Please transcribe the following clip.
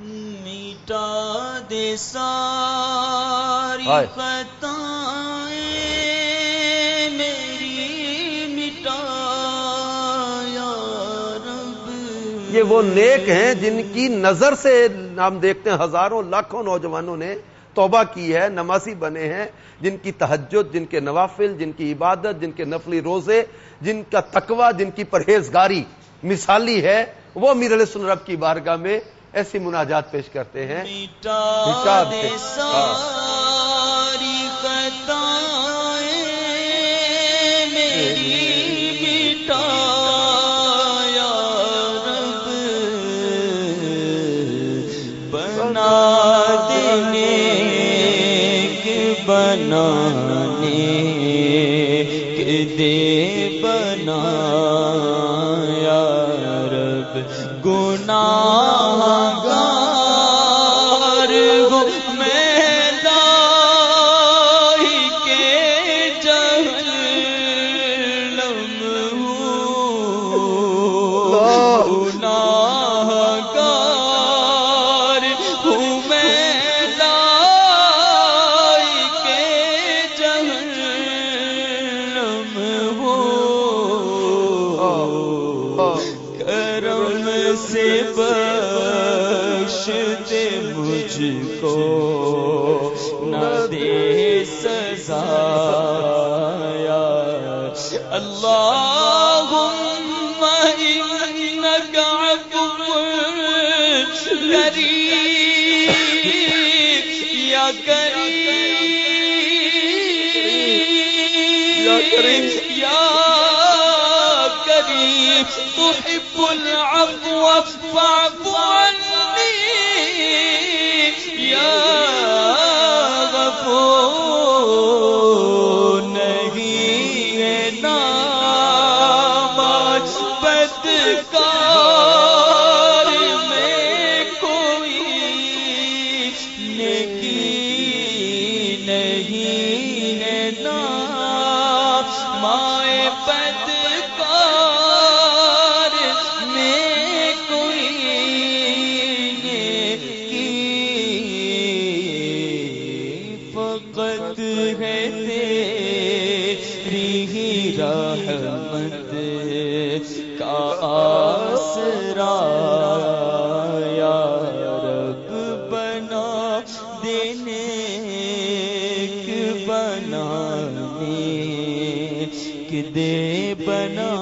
Meta دے ساری۔ خطائیں میری مٹا یا رب۔ یہ وہ نیک ہیں جن کی نظر سے ہم دیکھتے ہیں ہزاروں لاکھوں نوجوانوں نے توبہ کی ہے نمازی بنے ہیں۔ جن کی تہجد جن کے نوافل جن کی عبادت جن کے نفلی روزے جن کا تقوی جن کی پرہیزگاری مثالی ہے۔ وہ امیر علیہ السلام رب کی بارگاہ میں ایسی مناجات پیش کرتے ہیں۔ ساری میری بنانے کے دے بنا کرم سے بخش دے مجھ کو، نہ دے سزا یا اللہم انک عفو کریم، یا کریم یا کریم، یا کریم تحب العفو فاعف عني. یا غفور نہیں ہے نام بدکار میں کوئی نیکی نہیں ہے نام. رحمت کا آسرا یا رب بنا دینے بنانے دے بنا۔